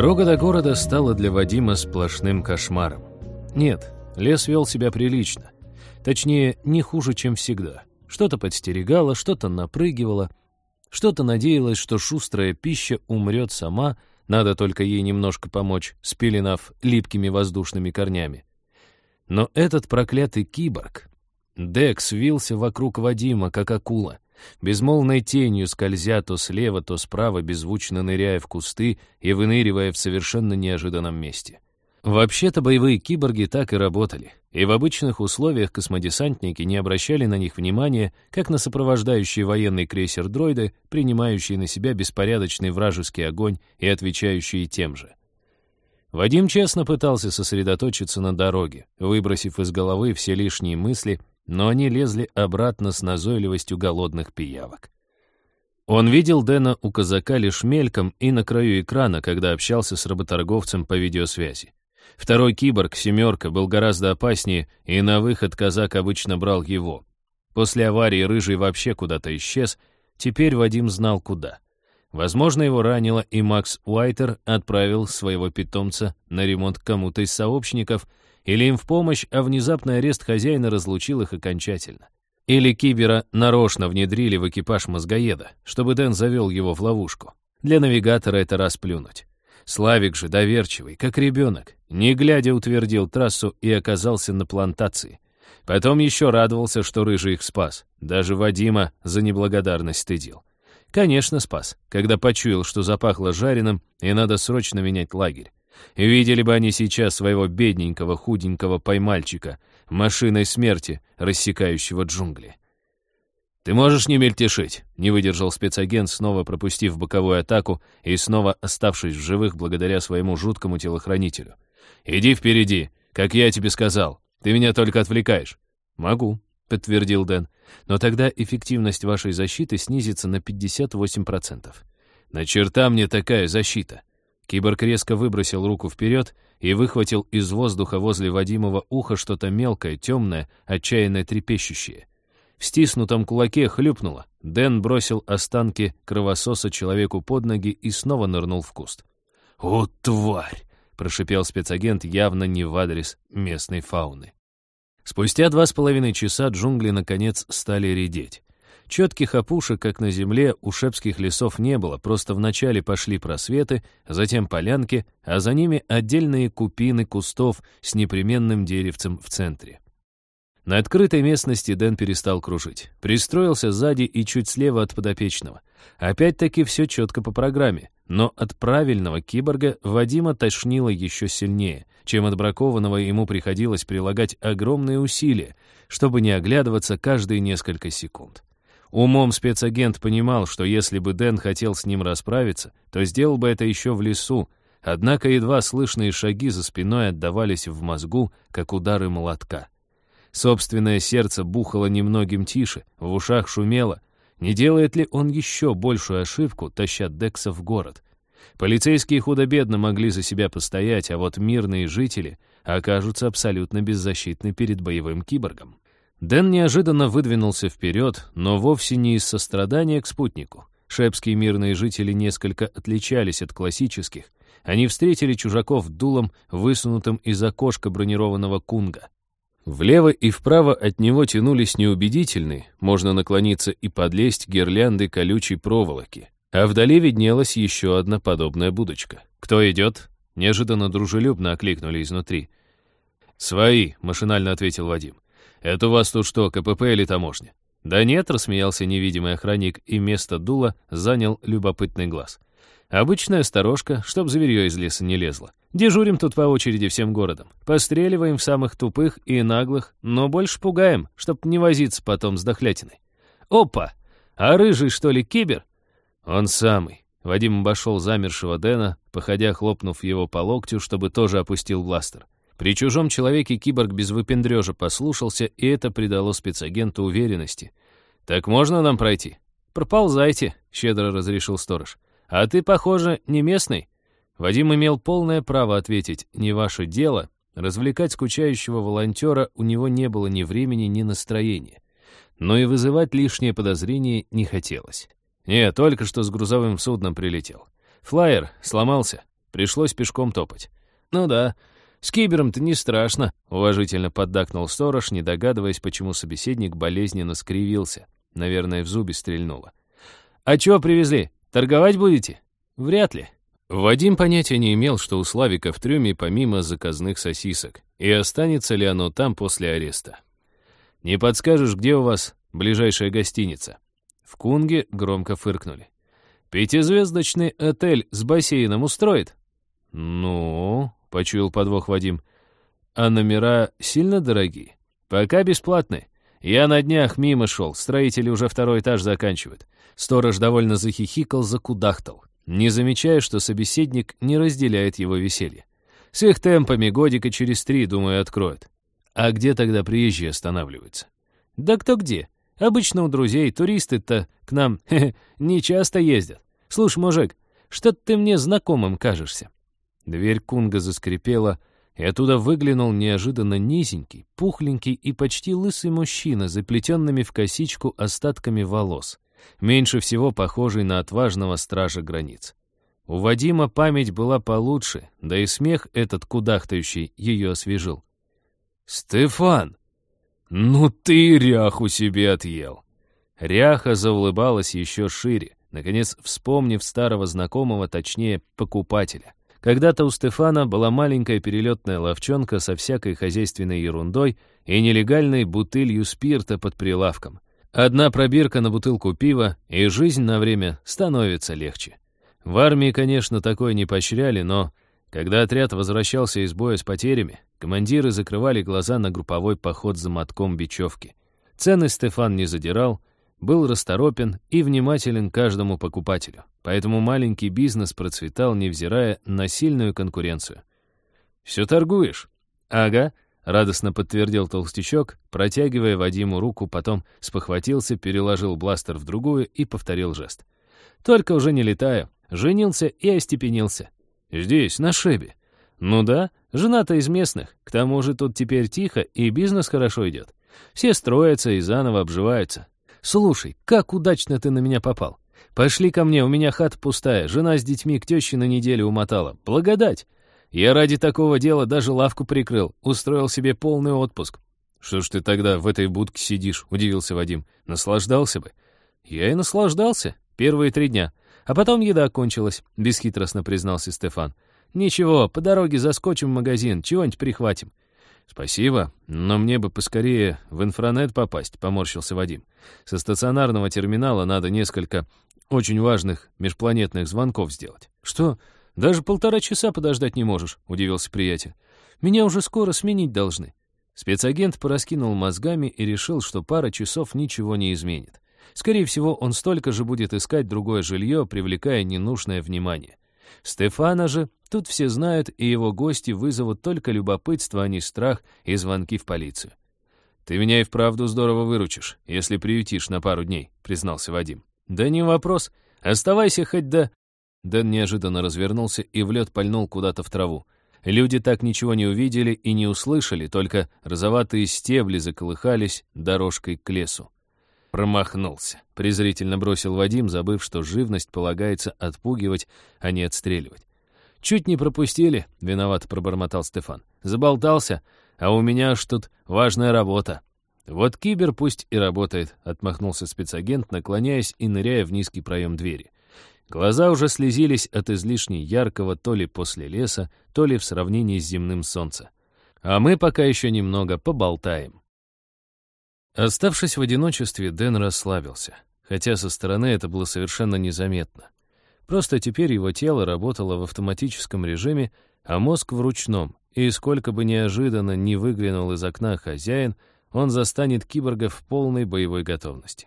Дорога до города стала для Вадима сплошным кошмаром. Нет, лес вел себя прилично. Точнее, не хуже, чем всегда. Что-то подстерегало, что-то напрыгивало, что-то надеялось, что шустрая пища умрет сама, надо только ей немножко помочь, спеленав липкими воздушными корнями. Но этот проклятый киборг... Декс вился вокруг Вадима, как акула — безмолвной тенью скользя то слева, то справа, беззвучно ныряя в кусты и выныривая в совершенно неожиданном месте. Вообще-то боевые киборги так и работали, и в обычных условиях космодесантники не обращали на них внимания, как на сопровождающие военный крейсер дроиды, принимающие на себя беспорядочный вражеский огонь и отвечающие тем же. Вадим честно пытался сосредоточиться на дороге, выбросив из головы все лишние мысли но они лезли обратно с назойливостью голодных пиявок. Он видел Дэна у казака лишь мельком и на краю экрана, когда общался с работорговцем по видеосвязи. Второй киборг, «семерка», был гораздо опаснее, и на выход казак обычно брал его. После аварии Рыжий вообще куда-то исчез, теперь Вадим знал куда. Возможно, его ранило, и Макс Уайтер отправил своего питомца на ремонт кому-то из сообщников — или им в помощь, а внезапный арест хозяина разлучил их окончательно. Или Кибера нарочно внедрили в экипаж мозгоеда, чтобы Дэн завел его в ловушку. Для навигатора это расплюнуть. Славик же, доверчивый, как ребенок, не глядя утвердил трассу и оказался на плантации. Потом еще радовался, что Рыжий их спас. Даже Вадима за неблагодарность стыдил. Конечно, спас, когда почуял, что запахло жареным, и надо срочно менять лагерь. Видели бы они сейчас своего бедненького худенького поймальчика, машиной смерти, рассекающего джунгли. «Ты можешь не мельтешить», — не выдержал спецагент, снова пропустив боковую атаку и снова оставшись в живых благодаря своему жуткому телохранителю. «Иди впереди, как я тебе сказал. Ты меня только отвлекаешь». «Могу», — подтвердил Дэн. «Но тогда эффективность вашей защиты снизится на 58%. На черта мне такая защита. Киборг резко выбросил руку вперед и выхватил из воздуха возле Вадимова уха что-то мелкое, темное, отчаянно трепещущее. В стиснутом кулаке хлюпнуло. Дэн бросил останки кровососа человеку под ноги и снова нырнул в куст. «О, тварь!» — прошипел спецагент явно не в адрес местной фауны. Спустя два с половиной часа джунгли наконец стали редеть. Четких опушек, как на земле, у шепских лесов не было, просто вначале пошли просветы, затем полянки, а за ними отдельные купины кустов с непременным деревцем в центре. На открытой местности Дэн перестал кружить. Пристроился сзади и чуть слева от подопечного. Опять-таки все четко по программе, но от правильного киборга Вадима тошнило еще сильнее, чем от бракованного ему приходилось прилагать огромные усилия, чтобы не оглядываться каждые несколько секунд. Умом спецагент понимал, что если бы Дэн хотел с ним расправиться, то сделал бы это еще в лесу, однако едва слышные шаги за спиной отдавались в мозгу, как удары молотка. Собственное сердце бухало немногим тише, в ушах шумело. Не делает ли он еще большую ошибку, таща Декса в город? Полицейские худо-бедно могли за себя постоять, а вот мирные жители окажутся абсолютно беззащитны перед боевым киборгом. Дэн неожиданно выдвинулся вперед, но вовсе не из сострадания к спутнику. Шепские мирные жители несколько отличались от классических. Они встретили чужаков дулом, высунутым из окошка бронированного кунга. Влево и вправо от него тянулись неубедительные, можно наклониться и подлезть гирлянды колючей проволоки. А вдали виднелась еще одна подобная будочка. «Кто идет?» Неожиданно дружелюбно окликнули изнутри. «Свои», — машинально ответил Вадим. «Это у вас тут что, КПП или таможня?» «Да нет», — рассмеялся невидимый охранник, и место дула занял любопытный глаз. «Обычная сторожка, чтоб зверье из леса не лезло. Дежурим тут по очереди всем городом. Постреливаем в самых тупых и наглых, но больше пугаем, чтоб не возиться потом с дохлятиной. Опа! А рыжий, что ли, кибер?» «Он самый». Вадим обошел замершего Дэна, походя хлопнув его по локтю, чтобы тоже опустил бластер. При чужом человеке киборг без выпендрежа послушался, и это придало спецагенту уверенности. «Так можно нам пройти?» «Проползайте», — щедро разрешил сторож. «А ты, похоже, не местный?» Вадим имел полное право ответить «не ваше дело». Развлекать скучающего волонтера у него не было ни времени, ни настроения. Но и вызывать лишние подозрения не хотелось. «Не, только что с грузовым судном прилетел. Флайер сломался. Пришлось пешком топать. «Ну да, с кибером-то не страшно», — уважительно поддакнул сторож, не догадываясь, почему собеседник болезненно скривился. Наверное, в зубе стрельнуло. «А чего привезли? Торговать будете?» «Вряд ли». Вадим понятия не имел, что у Славика в трюме помимо заказных сосисок, и останется ли оно там после ареста. «Не подскажешь, где у вас ближайшая гостиница?» В Кунге громко фыркнули. «Пятизвездочный отель с бассейном устроит?» «Ну...» — почуял подвох Вадим. «А номера сильно дорогие?» «Пока бесплатные. Я на днях мимо шел, строители уже второй этаж заканчивают». Сторож довольно захихикал, закудахтал, не замечая, что собеседник не разделяет его веселье. С их темпами годика через три, думаю, откроют. А где тогда приезжие останавливаются? Да кто где. Обычно у друзей туристы-то к нам не часто ездят. Слушай, мужик, что ты мне знакомым кажешься. Дверь Кунга заскрипела, и оттуда выглянул неожиданно низенький, пухленький и почти лысый мужчина, заплетенными в косичку остатками волос, меньше всего похожий на отважного стража границ. У Вадима память была получше, да и смех этот кудахтающий ее освежил. «Стефан! Ну ты ряху себе отъел!» Ряха заулыбалась еще шире, наконец вспомнив старого знакомого, точнее, покупателя. Когда-то у Стефана была маленькая перелетная ловчонка со всякой хозяйственной ерундой и нелегальной бутылью спирта под прилавком. Одна пробирка на бутылку пива, и жизнь на время становится легче. В армии, конечно, такое не поощряли, но когда отряд возвращался из боя с потерями, командиры закрывали глаза на групповой поход за мотком бечевки. Цены Стефан не задирал, был расторопен и внимателен каждому покупателю, поэтому маленький бизнес процветал, невзирая на сильную конкуренцию. «Все торгуешь?» «Ага», — радостно подтвердил толстячок, протягивая Вадиму руку, потом спохватился, переложил бластер в другую и повторил жест. «Только уже не летаю. Женился и остепенился. Здесь, на шебе. Ну да, жена-то из местных. К тому же тут теперь тихо, и бизнес хорошо идет. Все строятся и заново обживаются. «Слушай, как удачно ты на меня попал. Пошли ко мне, у меня хата пустая, жена с детьми к теще на неделю умотала. Благодать! Я ради такого дела даже лавку прикрыл, устроил себе полный отпуск». «Что ж ты тогда в этой будке сидишь?» — удивился Вадим. «Наслаждался бы». «Я и наслаждался. Первые три дня. А потом еда кончилась», — бесхитростно признался Стефан. «Ничего, по дороге заскочим в магазин, чего-нибудь прихватим. «Спасибо, но мне бы поскорее в инфранет попасть», — поморщился Вадим. «Со стационарного терминала надо несколько очень важных межпланетных звонков сделать». «Что, даже полтора часа подождать не можешь?» — удивился приятель. «Меня уже скоро сменить должны». Спецагент пораскинул мозгами и решил, что пара часов ничего не изменит. Скорее всего, он столько же будет искать другое жилье, привлекая ненужное внимание. Стефана же тут все знают, и его гости вызовут только любопытство, а не страх и звонки в полицию. «Ты меня и вправду здорово выручишь, если приютишь на пару дней», — признался Вадим. «Да не вопрос. Оставайся хоть до...» Дэн неожиданно развернулся и в лед пальнул куда-то в траву. Люди так ничего не увидели и не услышали, только розоватые стебли заколыхались дорожкой к лесу. Промахнулся. Презрительно бросил Вадим, забыв, что живность полагается отпугивать, а не отстреливать. «Чуть не пропустили», — виноват пробормотал Стефан. «Заболтался, а у меня аж тут важная работа». «Вот кибер пусть и работает», — отмахнулся спецагент, наклоняясь и ныряя в низкий проем двери. Глаза уже слезились от излишне яркого то ли после леса, то ли в сравнении с земным солнца. А мы пока еще немного поболтаем. Оставшись в одиночестве, Дэн расслабился, хотя со стороны это было совершенно незаметно. Просто теперь его тело работало в автоматическом режиме, а мозг в ручном, и сколько бы неожиданно не выглянул из окна хозяин, он застанет киборга в полной боевой готовности.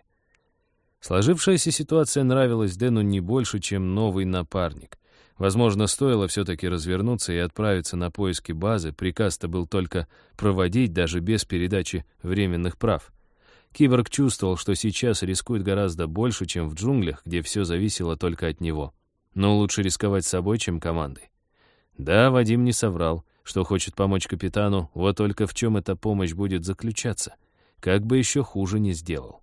Сложившаяся ситуация нравилась Дэну не больше, чем новый напарник. Возможно, стоило все-таки развернуться и отправиться на поиски базы, приказ-то был только проводить даже без передачи временных прав. Киборг чувствовал, что сейчас рискует гораздо больше, чем в джунглях, где все зависело только от него. Но лучше рисковать собой, чем командой. Да, Вадим не соврал, что хочет помочь капитану, вот только в чем эта помощь будет заключаться. Как бы еще хуже не сделал.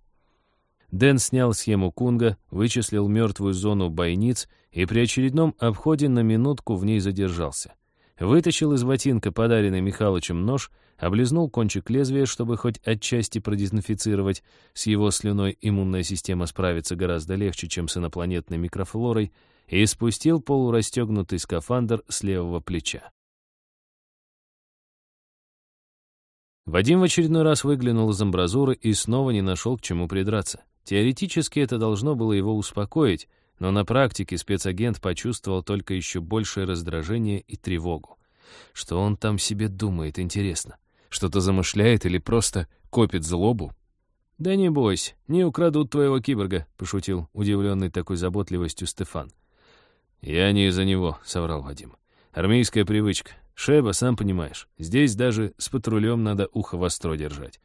Дэн снял схему Кунга, вычислил мертвую зону бойниц и при очередном обходе на минутку в ней задержался. Вытащил из ботинка подаренный Михалычем нож, облизнул кончик лезвия, чтобы хоть отчасти продезинфицировать. С его слюной иммунная система справится гораздо легче, чем с инопланетной микрофлорой, и спустил полурастегнутый скафандр с левого плеча. Вадим в очередной раз выглянул из амбразуры и снова не нашел к чему придраться. Теоретически это должно было его успокоить, но на практике спецагент почувствовал только еще большее раздражение и тревогу. Что он там себе думает, интересно? Что-то замышляет или просто копит злобу? «Да не бойся, не украдут твоего киборга», — пошутил удивленный такой заботливостью Стефан. «Я не из-за него», — соврал Вадим. «Армейская привычка. Шеба, сам понимаешь, здесь даже с патрулем надо ухо востро держать».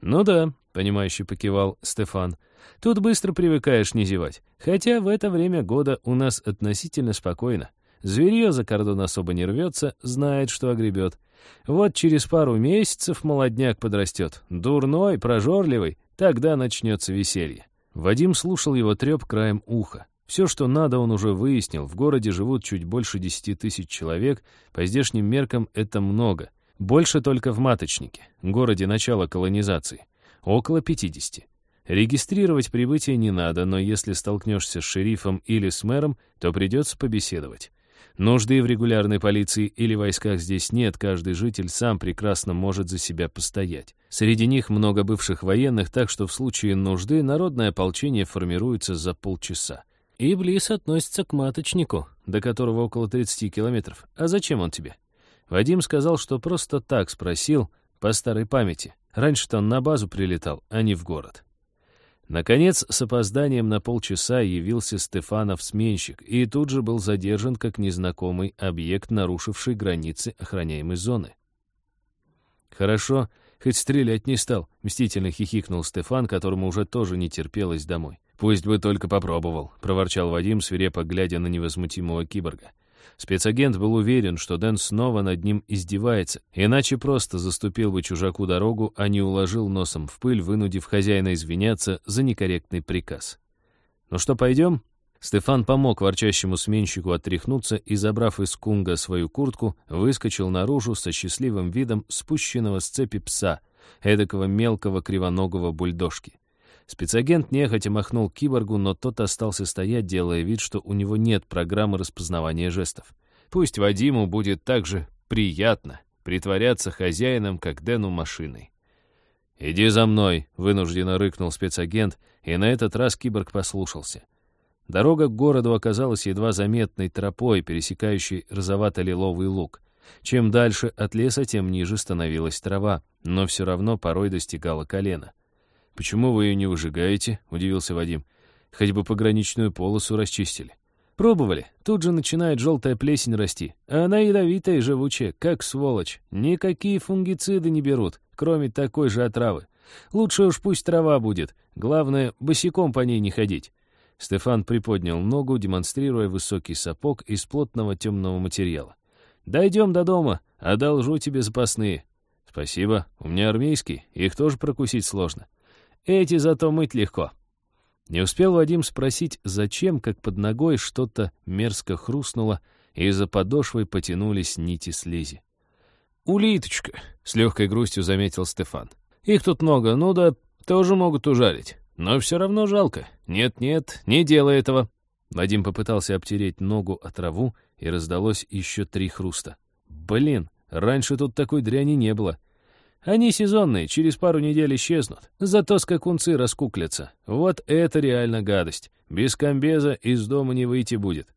«Ну да», — понимающе покивал Стефан, — Тут быстро привыкаешь не зевать. Хотя в это время года у нас относительно спокойно. Зверье за кордон особо не рвется, знает, что огребет. Вот через пару месяцев молодняк подрастет. Дурной, прожорливый, тогда начнется веселье. Вадим слушал его треп краем уха. Все, что надо, он уже выяснил. В городе живут чуть больше десяти тысяч человек. По здешним меркам это много. Больше только в Маточнике, городе начала колонизации. Около пятидесяти. Регистрировать прибытие не надо, но если столкнешься с шерифом или с мэром, то придется побеседовать. Нужды в регулярной полиции или войсках здесь нет, каждый житель сам прекрасно может за себя постоять. Среди них много бывших военных, так что в случае нужды народное ополчение формируется за полчаса. И Близ относится к маточнику, до которого около 30 километров. А зачем он тебе? Вадим сказал, что просто так спросил, по старой памяти. Раньше-то он на базу прилетал, а не в город. Наконец, с опозданием на полчаса явился Стефанов-сменщик и тут же был задержан как незнакомый объект, нарушивший границы охраняемой зоны. «Хорошо, хоть стрелять не стал», — мстительно хихикнул Стефан, которому уже тоже не терпелось домой. «Пусть бы только попробовал», — проворчал Вадим, свирепо глядя на невозмутимого киборга. Спецагент был уверен, что Дэн снова над ним издевается, иначе просто заступил бы чужаку дорогу, а не уложил носом в пыль, вынудив хозяина извиняться за некорректный приказ. «Ну что, пойдем?» Стефан помог ворчащему сменщику отряхнуться и, забрав из кунга свою куртку, выскочил наружу со счастливым видом спущенного с цепи пса, эдакого мелкого кривоногого бульдожки. Спецагент нехотя махнул киборгу, но тот остался стоять, делая вид, что у него нет программы распознавания жестов. Пусть Вадиму будет так же приятно притворяться хозяином, как Дэну машиной. «Иди за мной», — вынужденно рыкнул спецагент, и на этот раз киборг послушался. Дорога к городу оказалась едва заметной тропой, пересекающей розовато-лиловый луг. Чем дальше от леса, тем ниже становилась трава, но все равно порой достигала колена. «Почему вы ее не выжигаете?» — удивился Вадим. «Хоть бы пограничную полосу расчистили». «Пробовали. Тут же начинает желтая плесень расти. А она ядовитая и живучая, как сволочь. Никакие фунгициды не берут, кроме такой же отравы. Лучше уж пусть трава будет. Главное, босиком по ней не ходить». Стефан приподнял ногу, демонстрируя высокий сапог из плотного темного материала. «Дойдем до дома, одолжу тебе запасные». «Спасибо, у меня армейские, их тоже прокусить сложно». Эти зато мыть легко». Не успел Вадим спросить, зачем, как под ногой что-то мерзко хрустнуло, и за подошвой потянулись нити слизи. «Улиточка», — с легкой грустью заметил Стефан. «Их тут много, ну да, тоже могут ужалить. Но все равно жалко. Нет-нет, не делай этого». Вадим попытался обтереть ногу от траву, и раздалось еще три хруста. «Блин, раньше тут такой дряни не было». Они сезонные, через пару недель исчезнут. Зато скакунцы раскуклятся. Вот это реально гадость. Без комбеза из дома не выйти будет.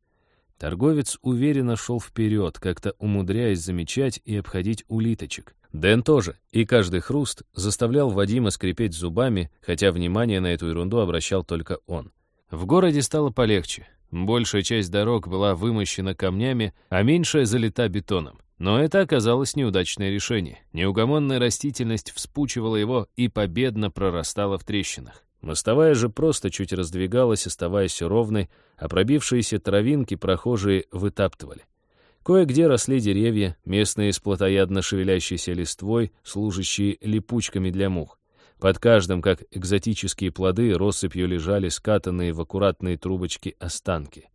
Торговец уверенно шел вперед, как-то умудряясь замечать и обходить улиточек. Дэн тоже, и каждый хруст заставлял Вадима скрипеть зубами, хотя внимание на эту ерунду обращал только он. В городе стало полегче. Большая часть дорог была вымощена камнями, а меньшая залита бетоном. Но это оказалось неудачное решение. Неугомонная растительность вспучивала его и победно прорастала в трещинах. Мостовая же просто чуть раздвигалась, оставаясь ровной, а пробившиеся травинки прохожие вытаптывали. Кое-где росли деревья, местные с плотоядно шевелящейся листвой, служащие липучками для мух. Под каждым, как экзотические плоды, россыпью лежали скатанные в аккуратные трубочки останки.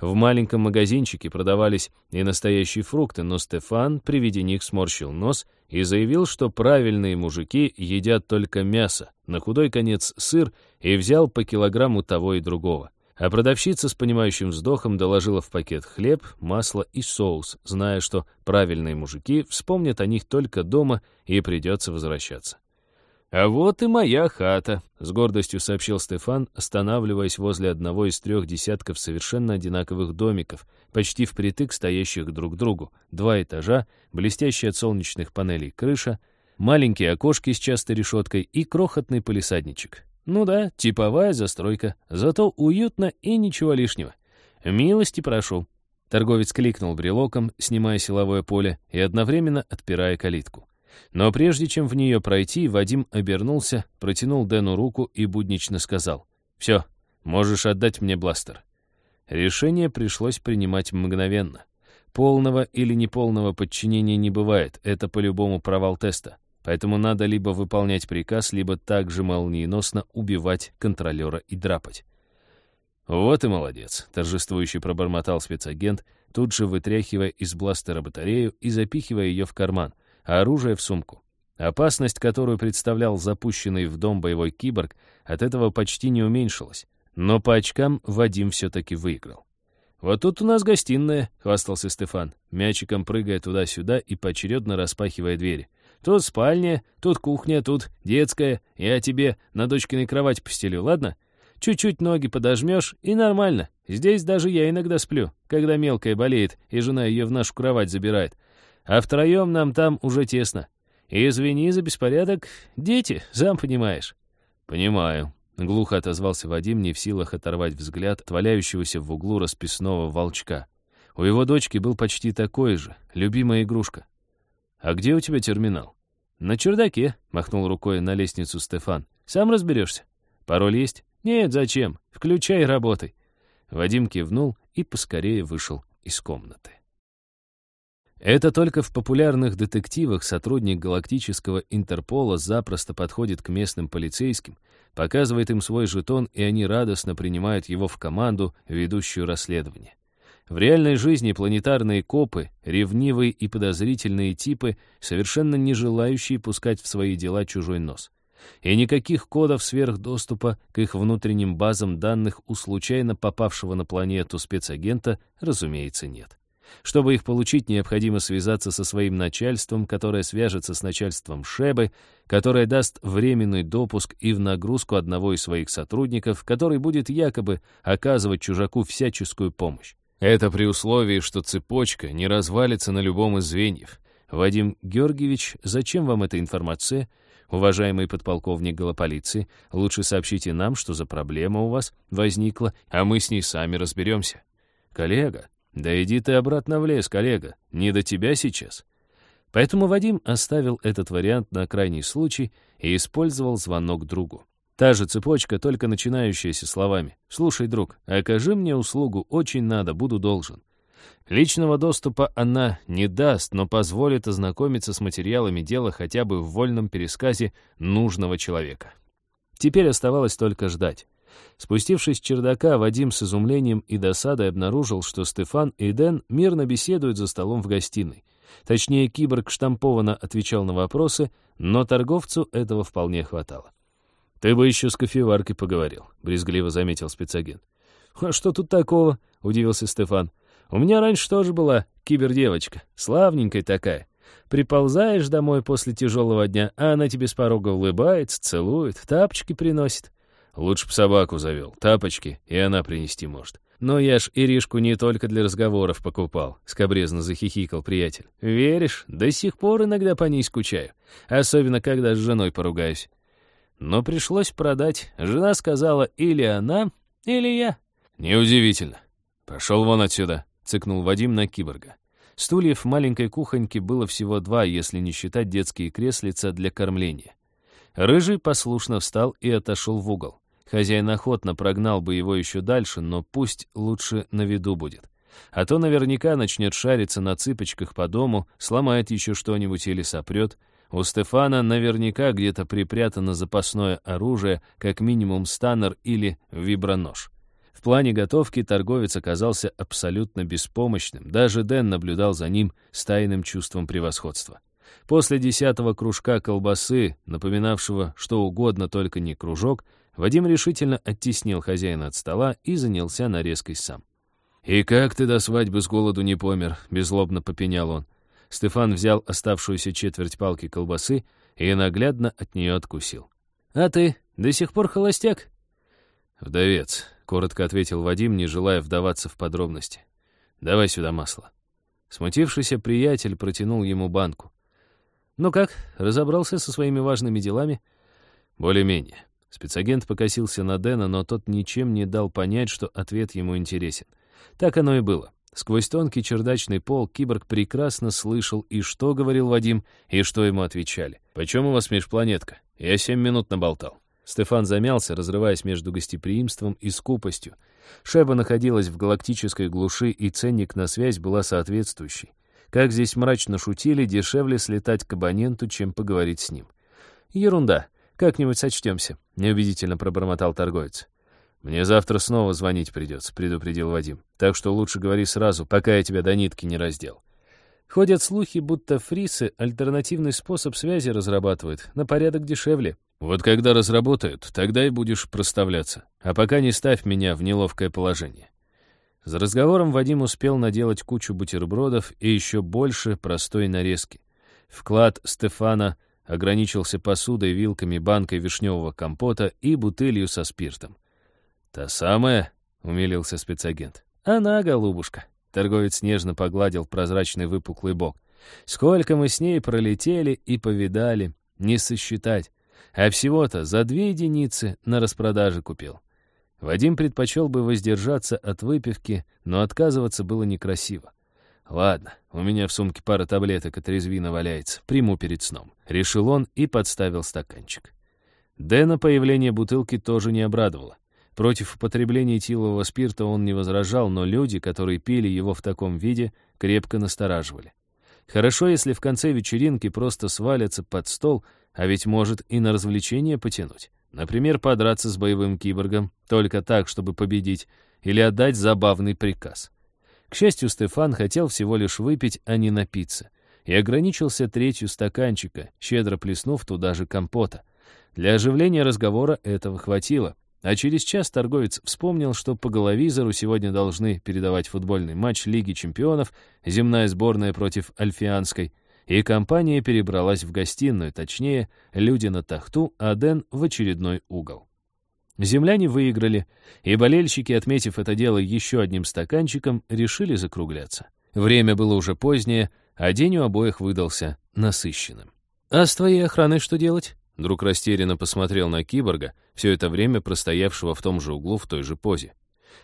В маленьком магазинчике продавались и настоящие фрукты, но Стефан при виде них сморщил нос и заявил, что правильные мужики едят только мясо, на худой конец сыр, и взял по килограмму того и другого. А продавщица с понимающим вздохом доложила в пакет хлеб, масло и соус, зная, что правильные мужики вспомнят о них только дома и придется возвращаться. «А вот и моя хата», — с гордостью сообщил Стефан, останавливаясь возле одного из трех десятков совершенно одинаковых домиков, почти впритык стоящих друг к другу, два этажа, блестящая от солнечных панелей крыша, маленькие окошки с частой решеткой и крохотный полисадничек. Ну да, типовая застройка, зато уютно и ничего лишнего. Милости прошу. Торговец кликнул брелоком, снимая силовое поле и одновременно отпирая калитку. Но прежде чем в нее пройти, Вадим обернулся, протянул Дэну руку и буднично сказал. «Все, можешь отдать мне бластер». Решение пришлось принимать мгновенно. Полного или неполного подчинения не бывает, это по-любому провал теста. Поэтому надо либо выполнять приказ, либо также молниеносно убивать контролера и драпать. «Вот и молодец», — торжествующий пробормотал спецагент, тут же вытряхивая из бластера батарею и запихивая ее в карман — а оружие в сумку. Опасность, которую представлял запущенный в дом боевой киборг, от этого почти не уменьшилась. Но по очкам Вадим все-таки выиграл. «Вот тут у нас гостиная», — хвастался Стефан, мячиком прыгая туда-сюда и поочередно распахивая двери. «Тут спальня, тут кухня, тут детская. Я тебе на дочкиной кровати постелю, ладно? Чуть-чуть ноги подожмешь, и нормально. Здесь даже я иногда сплю, когда мелкая болеет, и жена ее в нашу кровать забирает. А втроем нам там уже тесно. Извини за беспорядок. Дети, сам понимаешь». «Понимаю», — глухо отозвался Вадим, не в силах оторвать взгляд от валяющегося в углу расписного волчка. У его дочки был почти такой же, любимая игрушка. «А где у тебя терминал?» «На чердаке», — махнул рукой на лестницу Стефан. «Сам разберешься. Пароль есть?» «Нет, зачем? Включай и работай». Вадим кивнул и поскорее вышел из комнаты. Это только в популярных детективах сотрудник галактического Интерпола запросто подходит к местным полицейским, показывает им свой жетон, и они радостно принимают его в команду, ведущую расследование. В реальной жизни планетарные копы, ревнивые и подозрительные типы, совершенно не желающие пускать в свои дела чужой нос. И никаких кодов сверхдоступа к их внутренним базам данных у случайно попавшего на планету спецагента, разумеется, нет. Чтобы их получить, необходимо связаться со своим начальством, которое свяжется с начальством Шебы, которое даст временный допуск и в нагрузку одного из своих сотрудников, который будет якобы оказывать чужаку всяческую помощь. Это при условии, что цепочка не развалится на любом из звеньев. Вадим Георгиевич, зачем вам эта информация? Уважаемый подполковник голополиции, лучше сообщите нам, что за проблема у вас возникла, а мы с ней сами разберемся. Коллега, «Да иди ты обратно в лес, коллега, не до тебя сейчас». Поэтому Вадим оставил этот вариант на крайний случай и использовал звонок другу. Та же цепочка, только начинающаяся словами. «Слушай, друг, окажи мне услугу, очень надо, буду должен». Личного доступа она не даст, но позволит ознакомиться с материалами дела хотя бы в вольном пересказе нужного человека. Теперь оставалось только ждать. Спустившись с чердака, Вадим с изумлением и досадой обнаружил, что Стефан и Дэн мирно беседуют за столом в гостиной. Точнее, киборг штампованно отвечал на вопросы, но торговцу этого вполне хватало. «Ты бы еще с кофеваркой поговорил», — брезгливо заметил спецагент. «А что тут такого?» — удивился Стефан. «У меня раньше тоже была кибердевочка, славненькая такая. Приползаешь домой после тяжелого дня, а она тебе с порога улыбается, целует, тапочки приносит. Лучше б собаку завел, тапочки, и она принести может. Но я ж Иришку не только для разговоров покупал, скобрезно захихикал приятель. Веришь, до сих пор иногда по ней скучаю. Особенно, когда с женой поругаюсь. Но пришлось продать. Жена сказала, или она, или я. Неудивительно. Пошел вон отсюда, цыкнул Вадим на киборга. Стульев в маленькой кухоньке было всего два, если не считать детские креслица для кормления. Рыжий послушно встал и отошел в угол. Хозяин охотно прогнал бы его еще дальше, но пусть лучше на виду будет. А то наверняка начнет шариться на цыпочках по дому, сломает еще что-нибудь или сопрет. У Стефана наверняка где-то припрятано запасное оружие, как минимум станер или вибронож. В плане готовки торговец оказался абсолютно беспомощным. Даже Дэн наблюдал за ним с тайным чувством превосходства. После десятого кружка колбасы, напоминавшего что угодно, только не кружок, Вадим решительно оттеснил хозяина от стола и занялся нарезкой сам. «И как ты до свадьбы с голоду не помер?» — беззлобно попенял он. Стефан взял оставшуюся четверть палки колбасы и наглядно от нее откусил. «А ты до сих пор холостяк?» «Вдовец», — коротко ответил Вадим, не желая вдаваться в подробности. «Давай сюда масло». Смутившийся приятель протянул ему банку. «Ну как, разобрался со своими важными делами?» «Более-менее». Спецагент покосился на Дэна, но тот ничем не дал понять, что ответ ему интересен. Так оно и было. Сквозь тонкий чердачный пол киборг прекрасно слышал, и что говорил Вадим, и что ему отвечали. «Почем у вас межпланетка? Я семь минут наболтал». Стефан замялся, разрываясь между гостеприимством и скупостью. Шеба находилась в галактической глуши, и ценник на связь была соответствующий. Как здесь мрачно шутили, дешевле слетать к абоненту, чем поговорить с ним. «Ерунда. Как-нибудь сочтемся», — неубедительно пробормотал торговец. «Мне завтра снова звонить придется», — предупредил Вадим. «Так что лучше говори сразу, пока я тебя до нитки не раздел». Ходят слухи, будто фрисы альтернативный способ связи разрабатывают, на порядок дешевле. Вот когда разработают, тогда и будешь проставляться. А пока не ставь меня в неловкое положение. За разговором Вадим успел наделать кучу бутербродов и еще больше простой нарезки. Вклад Стефана ограничился посудой, вилками, банкой вишневого компота и бутылью со спиртом. «Та самая?» — умилился спецагент. «Она, голубушка». Торговец нежно погладил прозрачный выпуклый бок. «Сколько мы с ней пролетели и повидали, не сосчитать. А всего-то за две единицы на распродаже купил». Вадим предпочел бы воздержаться от выпивки, но отказываться было некрасиво. «Ладно, у меня в сумке пара таблеток от резвина валяется, приму перед сном», — решил он и подставил стаканчик. Дэна появление бутылки тоже не обрадовало. Против употребления этилового спирта он не возражал, но люди, которые пили его в таком виде, крепко настораживали. Хорошо, если в конце вечеринки просто свалятся под стол, а ведь может и на развлечение потянуть. Например, подраться с боевым киборгом, только так, чтобы победить, или отдать забавный приказ. К счастью, Стефан хотел всего лишь выпить, а не напиться, и ограничился третью стаканчика, щедро плеснув туда же компота. Для оживления разговора этого хватило, а через час торговец вспомнил, что по головизору сегодня должны передавать футбольный матч Лиги чемпионов, земная сборная против Альфианской, и компания перебралась в гостиную, точнее, люди на тахту, а Дэн в очередной угол. Земляне выиграли, и болельщики, отметив это дело еще одним стаканчиком, решили закругляться. Время было уже позднее, а день у обоих выдался насыщенным. «А с твоей охраной что делать?» Друг растерянно посмотрел на киборга, все это время простоявшего в том же углу в той же позе.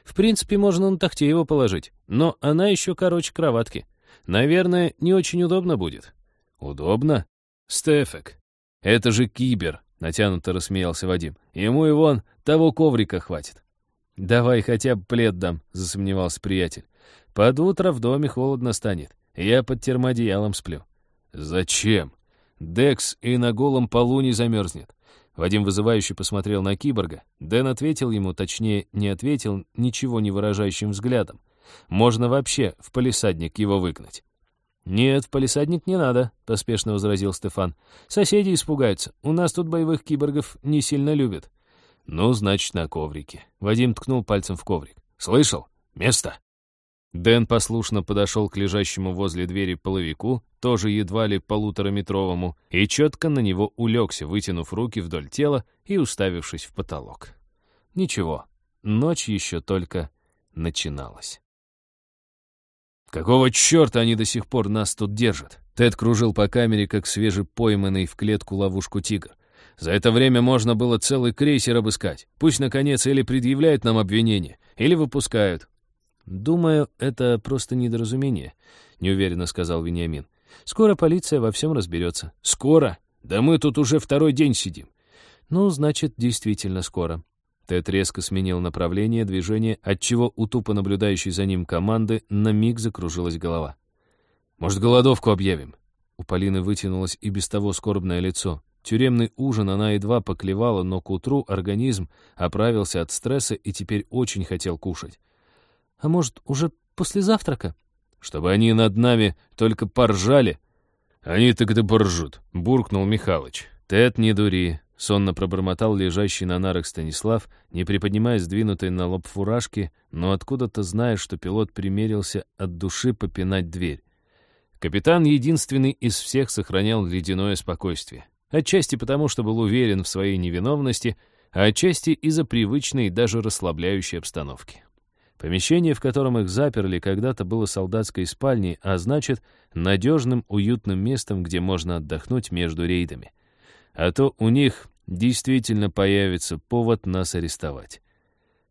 «В принципе, можно на тахте его положить, но она еще короче кроватки. Наверное, не очень удобно будет». «Удобно? Стефек. Это же кибер», — натянуто рассмеялся Вадим. «Ему и вон того коврика хватит». «Давай хотя бы плед дам», — засомневался приятель. «Под утро в доме холодно станет. Я под термодеялом сплю». «Зачем?» Декс и на голом полу не замерзнет. Вадим вызывающе посмотрел на киборга. Дэн ответил ему, точнее, не ответил ничего не выражающим взглядом. Можно вообще в полисадник его выгнать. «Нет, в полисадник не надо», — поспешно возразил Стефан. «Соседи испугаются. У нас тут боевых киборгов не сильно любят». «Ну, значит, на коврике». Вадим ткнул пальцем в коврик. «Слышал? Место!» Дэн послушно подошел к лежащему возле двери половику, тоже едва ли полутораметровому, и четко на него улегся, вытянув руки вдоль тела и уставившись в потолок. Ничего, ночь еще только начиналась. «Какого черта они до сих пор нас тут держат?» Тед кружил по камере, как свежепойманный в клетку ловушку тигр. «За это время можно было целый крейсер обыскать. Пусть, наконец, или предъявляют нам обвинение, или выпускают. «Думаю, это просто недоразумение», — неуверенно сказал Вениамин. «Скоро полиция во всем разберется». «Скоро? Да мы тут уже второй день сидим». «Ну, значит, действительно скоро». Тед резко сменил направление движения, отчего у тупо наблюдающей за ним команды на миг закружилась голова. «Может, голодовку объявим?» У Полины вытянулось и без того скорбное лицо. Тюремный ужин она едва поклевала, но к утру организм оправился от стресса и теперь очень хотел кушать. «А может, уже после завтрака?» «Чтобы они над нами только поржали?» «Они тогда поржут», — буркнул Михалыч. «Тед, не дури», — сонно пробормотал лежащий на нарах Станислав, не приподнимая сдвинутой на лоб фуражки, но откуда-то зная, что пилот примерился от души попинать дверь. Капитан единственный из всех сохранял ледяное спокойствие. Отчасти потому, что был уверен в своей невиновности, а отчасти из-за привычной, даже расслабляющей обстановки. Помещение, в котором их заперли, когда-то было солдатской спальней, а значит, надежным, уютным местом, где можно отдохнуть между рейдами. А то у них действительно появится повод нас арестовать.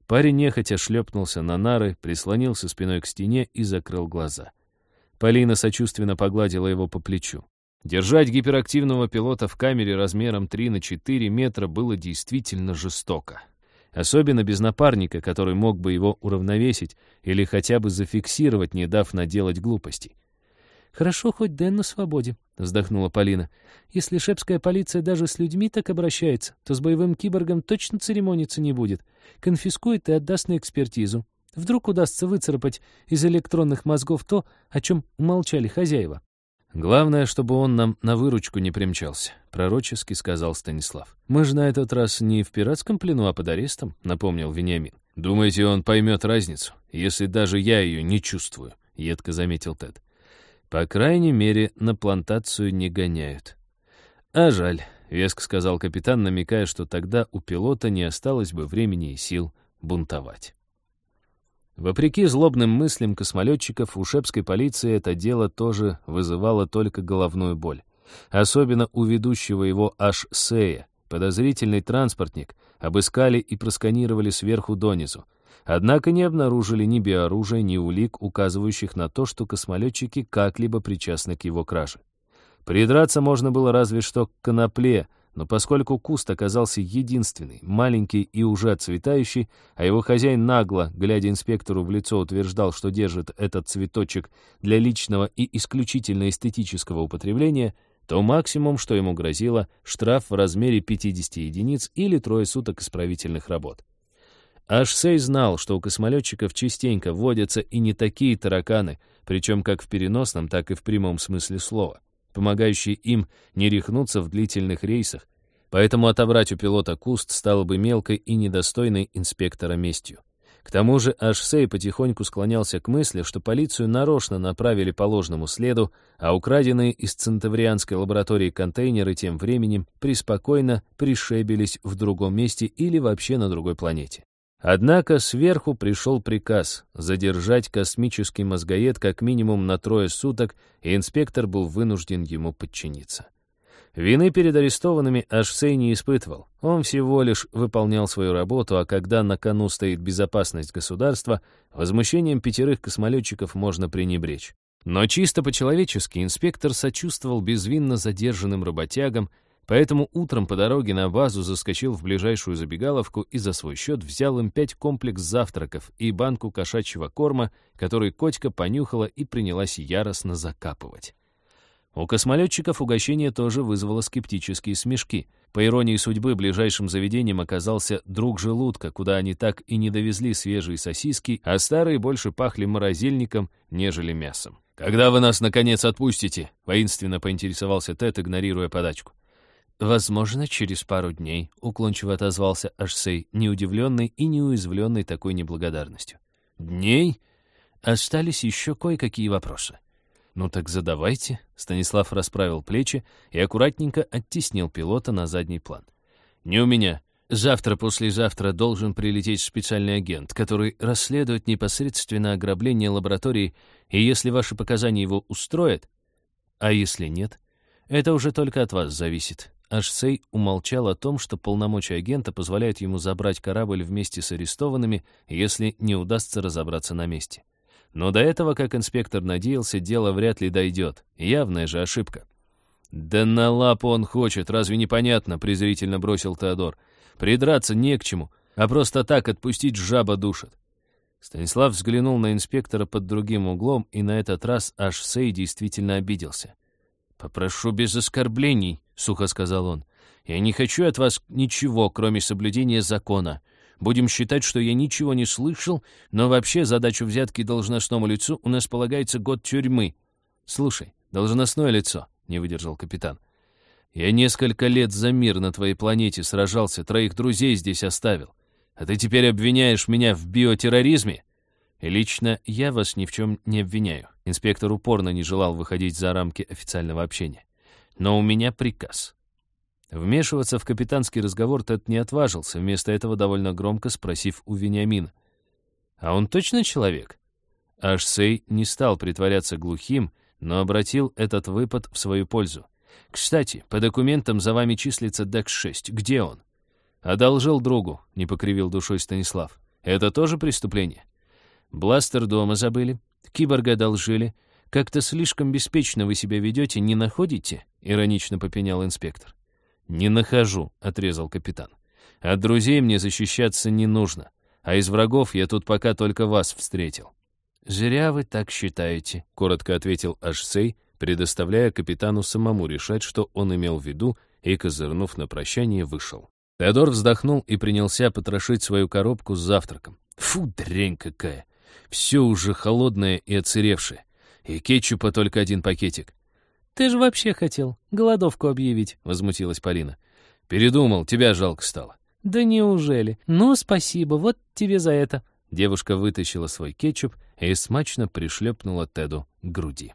Парень нехотя шлепнулся на нары, прислонился спиной к стене и закрыл глаза. Полина сочувственно погладила его по плечу. Держать гиперактивного пилота в камере размером 3 на 4 метра было действительно жестоко. Особенно без напарника, который мог бы его уравновесить или хотя бы зафиксировать, не дав наделать глупостей. «Хорошо, хоть Дэн на свободе», — вздохнула Полина. «Если шепская полиция даже с людьми так обращается, то с боевым киборгом точно церемониться не будет. Конфискует и отдаст на экспертизу. Вдруг удастся выцарапать из электронных мозгов то, о чем умолчали хозяева. «Главное, чтобы он нам на выручку не примчался», — пророчески сказал Станислав. «Мы же на этот раз не в пиратском плену, а под арестом», — напомнил Вениамин. «Думаете, он поймет разницу, если даже я ее не чувствую?» — едко заметил Тед. «По крайней мере, на плантацию не гоняют». «А жаль», — веско сказал капитан, намекая, что тогда у пилота не осталось бы времени и сил бунтовать. Вопреки злобным мыслям космолетчиков, у шепской полиции это дело тоже вызывало только головную боль. Особенно у ведущего его аж Сея. Подозрительный транспортник обыскали и просканировали сверху донизу. Однако не обнаружили ни биоружия, ни улик, указывающих на то, что космолетчики как-либо причастны к его краже. Придраться можно было разве что к конопле — но поскольку куст оказался единственный, маленький и уже отцветающий, а его хозяин нагло, глядя инспектору в лицо, утверждал, что держит этот цветочек для личного и исключительно эстетического употребления, то максимум, что ему грозило, штраф в размере 50 единиц или трое суток исправительных работ. Ашсей знал, что у космолетчиков частенько водятся и не такие тараканы, причем как в переносном, так и в прямом смысле слова помогающие им не рехнуться в длительных рейсах, поэтому отобрать у пилота куст стало бы мелкой и недостойной инспектора местью. К тому же Ашсей потихоньку склонялся к мысли, что полицию нарочно направили по ложному следу, а украденные из центаврианской лаборатории контейнеры тем временем преспокойно пришебились в другом месте или вообще на другой планете. Однако сверху пришел приказ задержать космический мозгоед как минимум на трое суток, и инспектор был вынужден ему подчиниться. Вины перед арестованными Ашсей не испытывал. Он всего лишь выполнял свою работу, а когда на кону стоит безопасность государства, возмущением пятерых космолетчиков можно пренебречь. Но чисто по-человечески инспектор сочувствовал безвинно задержанным работягам, Поэтому утром по дороге на базу заскочил в ближайшую забегаловку и за свой счет взял им пять комплекс завтраков и банку кошачьего корма, который котика понюхала и принялась яростно закапывать. У космолетчиков угощение тоже вызвало скептические смешки. По иронии судьбы, ближайшим заведением оказался друг желудка, куда они так и не довезли свежие сосиски, а старые больше пахли морозильником, нежели мясом. «Когда вы нас, наконец, отпустите?» — воинственно поинтересовался Тед, игнорируя подачку. «Возможно, через пару дней», — уклончиво отозвался Ашсей, неудивленный и неуязвленный такой неблагодарностью. «Дней?» Остались еще кое-какие вопросы. «Ну так задавайте», — Станислав расправил плечи и аккуратненько оттеснил пилота на задний план. «Не у меня. Завтра-послезавтра должен прилететь специальный агент, который расследует непосредственно ограбление лаборатории, и если ваши показания его устроят, а если нет, это уже только от вас зависит. Ашсей умолчал о том, что полномочия агента позволяют ему забрать корабль вместе с арестованными, если не удастся разобраться на месте. Но до этого, как инспектор надеялся, дело вряд ли дойдет. Явная же ошибка. «Да на лапу он хочет, разве непонятно?» — презрительно бросил Теодор. «Придраться не к чему, а просто так отпустить жаба душит». Станислав взглянул на инспектора под другим углом, и на этот раз Ашсей действительно обиделся. «Попрошу без оскорблений», — сухо сказал он. «Я не хочу от вас ничего, кроме соблюдения закона. Будем считать, что я ничего не слышал, но вообще задачу взятки должностному лицу у нас полагается год тюрьмы». «Слушай, должностное лицо», — не выдержал капитан. «Я несколько лет за мир на твоей планете сражался, троих друзей здесь оставил. А ты теперь обвиняешь меня в биотерроризме?» Лично я вас ни в чем не обвиняю. Инспектор упорно не желал выходить за рамки официального общения. Но у меня приказ. Вмешиваться в капитанский разговор Тед не отважился, вместо этого довольно громко спросив у Вениамина. «А он точно человек?» Ашсей не стал притворяться глухим, но обратил этот выпад в свою пользу. «Кстати, по документам за вами числится Декс-6. Где он?» «Одолжил другу», — не покривил душой Станислав. «Это тоже преступление?» Бластер дома забыли, киборга одолжили. Как-то слишком беспечно вы себя ведете, не находите?» — иронично попенял инспектор. «Не нахожу», — отрезал капитан. «От друзей мне защищаться не нужно, а из врагов я тут пока только вас встретил». «Зря вы так считаете», — коротко ответил Ашсей, предоставляя капитану самому решать, что он имел в виду, и, козырнув на прощание, вышел. Теодор вздохнул и принялся потрошить свою коробку с завтраком. «Фу, дрянь какая! Все уже холодное и отсыревшее. И кетчупа только один пакетик. «Ты же вообще хотел голодовку объявить», — возмутилась Полина. «Передумал, тебя жалко стало». «Да неужели? Ну, спасибо, вот тебе за это». Девушка вытащила свой кетчуп и смачно пришлепнула Теду к груди.